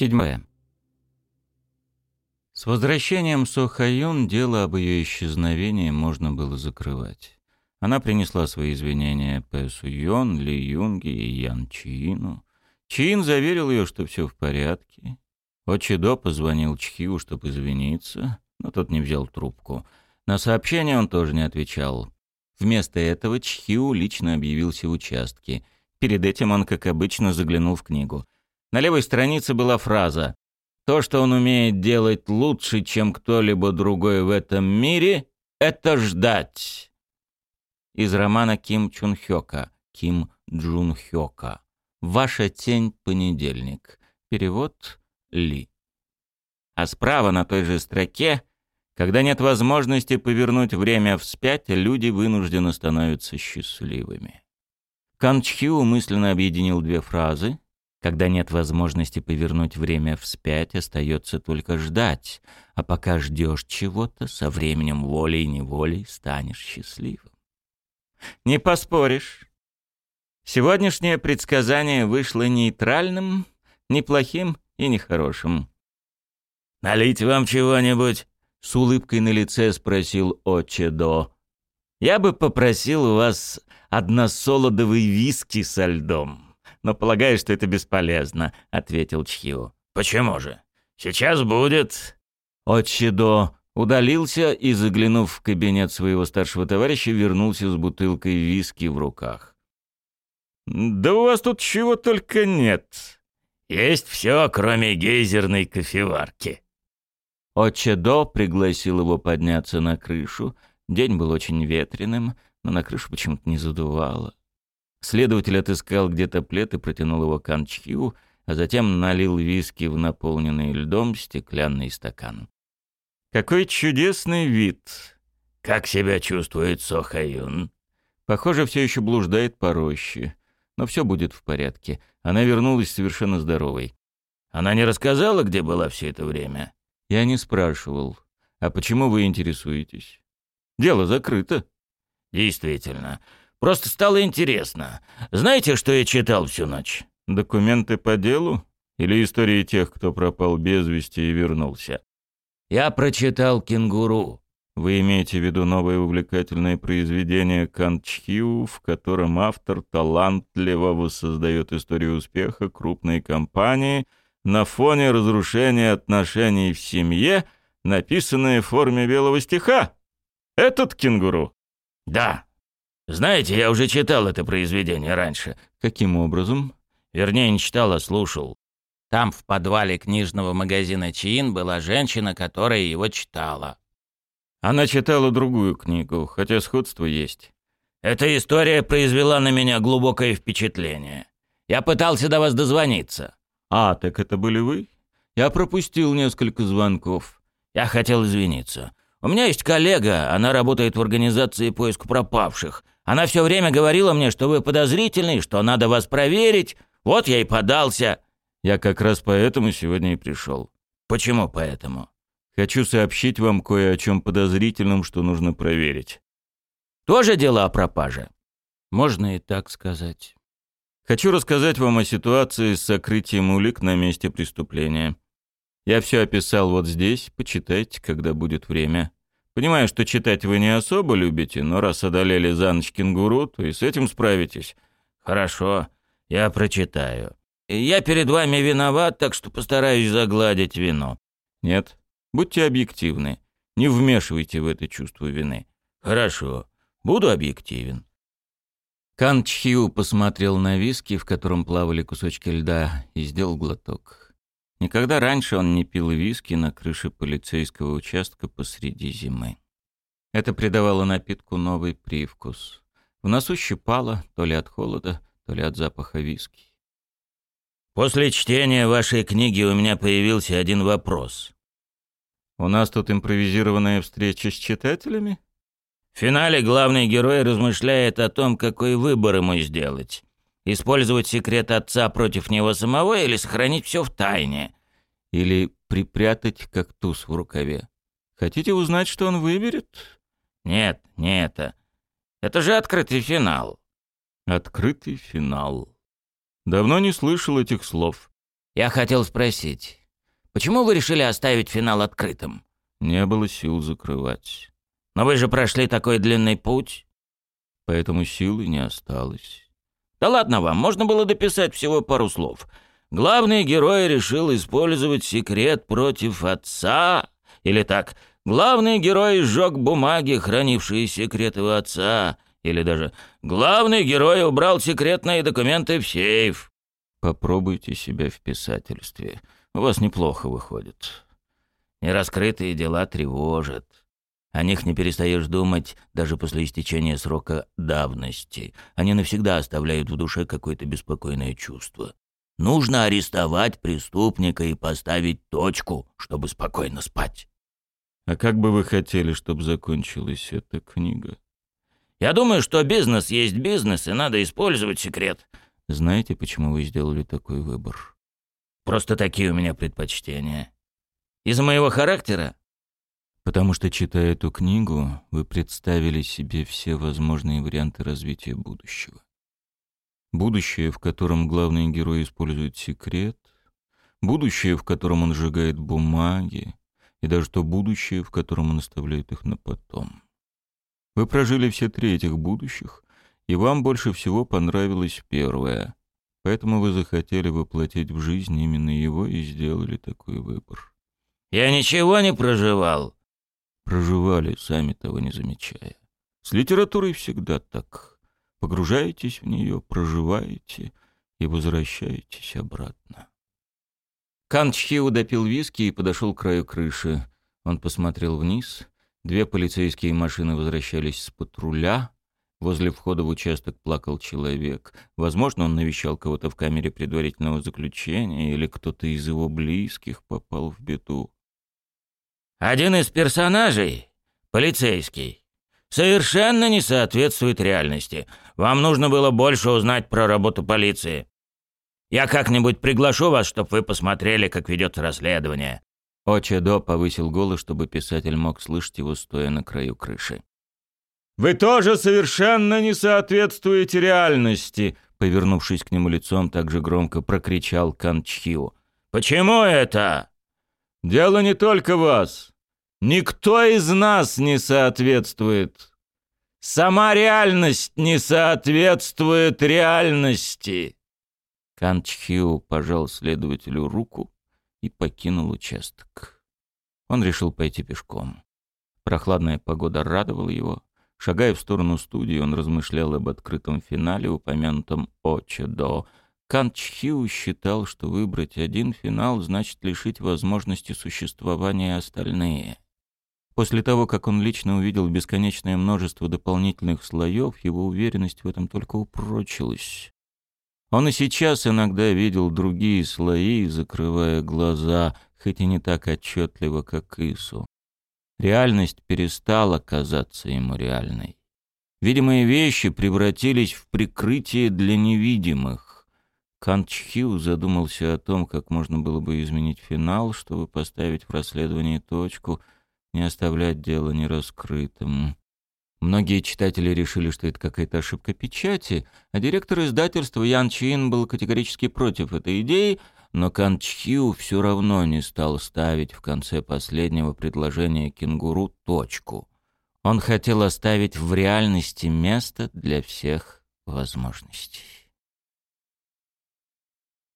Седьмое. С возвращением Сохаюн дело об ее исчезновении можно было закрывать. Она принесла свои извинения Пэ Суйон, Ли Юнге и Ян Чиину. Чин заверил ее, что все в порядке. Очидо позвонил Чхиу, чтобы извиниться, но тот не взял трубку. На сообщение он тоже не отвечал. Вместо этого Чхиу лично объявился в участке. Перед этим он, как обычно, заглянул в книгу. На левой странице была фраза «То, что он умеет делать лучше, чем кто-либо другой в этом мире, это ждать». Из романа Ким Чун Хёка, Ким Джун Хёка. «Ваша тень. Понедельник». Перевод Ли. А справа на той же строке когда нет возможности повернуть время вспять, люди вынуждены становятся счастливыми. Канчхиу мысленно объединил две фразы. Когда нет возможности повернуть время вспять, остается только ждать, а пока ждешь чего-то, со временем волей-неволей станешь счастливым. Не поспоришь. Сегодняшнее предсказание вышло нейтральным, неплохим и нехорошим. «Налить вам чего-нибудь?» — с улыбкой на лице спросил Очедо. «Я бы попросил у вас односолодовый виски со льдом, но полагаю, что это бесполезно», — ответил Чхио. «Почему же? Сейчас будет». Очедо удалился и, заглянув в кабинет своего старшего товарища, вернулся с бутылкой виски в руках. «Да у вас тут чего только нет. Есть все, кроме гейзерной кофеварки», Отче-до пригласил его подняться на крышу. День был очень ветреным, но на крышу почему-то не задувало. Следователь отыскал где-то плед и протянул его Канчхиу, а затем налил виски в наполненный льдом стеклянный стакан. «Какой чудесный вид!» «Как себя чувствует Сохаюн?» «Похоже, все еще блуждает по роще. Но все будет в порядке. Она вернулась совершенно здоровой». «Она не рассказала, где была все это время?» Я не спрашивал. А почему вы интересуетесь? Дело закрыто. Действительно. Просто стало интересно. Знаете, что я читал всю ночь? Документы по делу? Или истории тех, кто пропал без вести и вернулся? Я прочитал «Кенгуру». Вы имеете в виду новое увлекательное произведение Канчхиу, в котором автор талантливо воссоздает историю успеха крупной компании – на фоне разрушения отношений в семье, написанное в форме белого стиха? Этот кенгуру? Да. Знаете, я уже читал это произведение раньше. Каким образом? Вернее, не читал, а слушал. Там, в подвале книжного магазина Чин, была женщина, которая его читала. Она читала другую книгу, хотя сходство есть. Эта история произвела на меня глубокое впечатление. Я пытался до вас дозвониться. «А, так это были вы? Я пропустил несколько звонков. Я хотел извиниться. У меня есть коллега, она работает в организации поиск пропавших. Она все время говорила мне, что вы подозрительный, что надо вас проверить. Вот я и подался». «Я как раз поэтому сегодня и пришел». «Почему поэтому?» «Хочу сообщить вам кое о чем подозрительном, что нужно проверить». «Тоже дело о пропаже?» «Можно и так сказать». Хочу рассказать вам о ситуации с сокрытием улик на месте преступления. Я все описал вот здесь, почитайте, когда будет время. Понимаю, что читать вы не особо любите, но раз одолели за ночь кенгуру, то и с этим справитесь. Хорошо, я прочитаю. Я перед вами виноват, так что постараюсь загладить вину. Нет, будьте объективны. Не вмешивайте в это чувство вины. Хорошо, буду объективен. Кан Чхиу посмотрел на виски, в котором плавали кусочки льда, и сделал глоток. Никогда раньше он не пил виски на крыше полицейского участка посреди зимы. Это придавало напитку новый привкус. В носу щипало то ли от холода, то ли от запаха виски. «После чтения вашей книги у меня появился один вопрос». «У нас тут импровизированная встреча с читателями?» В финале главный герой размышляет о том, какой выбор ему сделать. Использовать секрет отца против него самого или сохранить все в тайне. Или припрятать как туз в рукаве. Хотите узнать, что он выберет? Нет, не это. Это же открытый финал. Открытый финал. Давно не слышал этих слов. Я хотел спросить, почему вы решили оставить финал открытым? Не было сил закрывать. Но вы же прошли такой длинный путь. Поэтому силы не осталось. Да ладно вам, можно было дописать всего пару слов. Главный герой решил использовать секрет против отца. Или так, главный герой сжег бумаги, хранившие секреты у отца. Или даже главный герой убрал секретные документы в сейф. Попробуйте себя в писательстве. У вас неплохо выходит. Нераскрытые дела тревожат. О них не перестаешь думать даже после истечения срока давности. Они навсегда оставляют в душе какое-то беспокойное чувство. Нужно арестовать преступника и поставить точку, чтобы спокойно спать. А как бы вы хотели, чтобы закончилась эта книга? Я думаю, что бизнес есть бизнес, и надо использовать секрет. Знаете, почему вы сделали такой выбор? Просто такие у меня предпочтения. Из-за моего характера? Потому что, читая эту книгу, вы представили себе все возможные варианты развития будущего. Будущее, в котором главный герой использует секрет, будущее, в котором он сжигает бумаги, и даже то будущее, в котором он оставляет их на потом. Вы прожили все три этих будущих, и вам больше всего понравилось первое, поэтому вы захотели воплотить в жизнь именно его и сделали такой выбор. «Я ничего не проживал», проживали, сами того не замечая. С литературой всегда так. Погружаетесь в нее, проживаете и возвращаетесь обратно. Кан Чхиу допил виски и подошел к краю крыши. Он посмотрел вниз. Две полицейские машины возвращались с патруля. Возле входа в участок плакал человек. Возможно, он навещал кого-то в камере предварительного заключения, или кто-то из его близких попал в беду. Один из персонажей, полицейский, совершенно не соответствует реальности. Вам нужно было больше узнать про работу полиции. Я как-нибудь приглашу вас, чтобы вы посмотрели, как ведется расследование». Очедо повысил голос, чтобы писатель мог слышать его, стоя на краю крыши. «Вы тоже совершенно не соответствуете реальности!» Повернувшись к нему лицом, так же громко прокричал Канчхио. «Почему это?» «Дело не только вас. Никто из нас не соответствует. Сама реальность не соответствует реальности. Канчхиу пожал следователю руку и покинул участок. Он решил пойти пешком. Прохладная погода радовала его. Шагая в сторону студии, он размышлял об открытом финале, упомянутом Очедо. Кан Чхиу считал, что выбрать один финал значит лишить возможности существования остальные. После того, как он лично увидел бесконечное множество дополнительных слоев, его уверенность в этом только упрочилась. Он и сейчас иногда видел другие слои, закрывая глаза, хоть и не так отчетливо, как Ису. Реальность перестала казаться ему реальной. Видимые вещи превратились в прикрытие для невидимых. Канчхил задумался о том, как можно было бы изменить финал, чтобы поставить в расследовании точку — не оставлять дело нераскрытым. Многие читатели решили, что это какая-то ошибка печати, а директор издательства Ян Чин был категорически против этой идеи, но Кан Чхиу все равно не стал ставить в конце последнего предложения кенгуру точку. Он хотел оставить в реальности место для всех возможностей.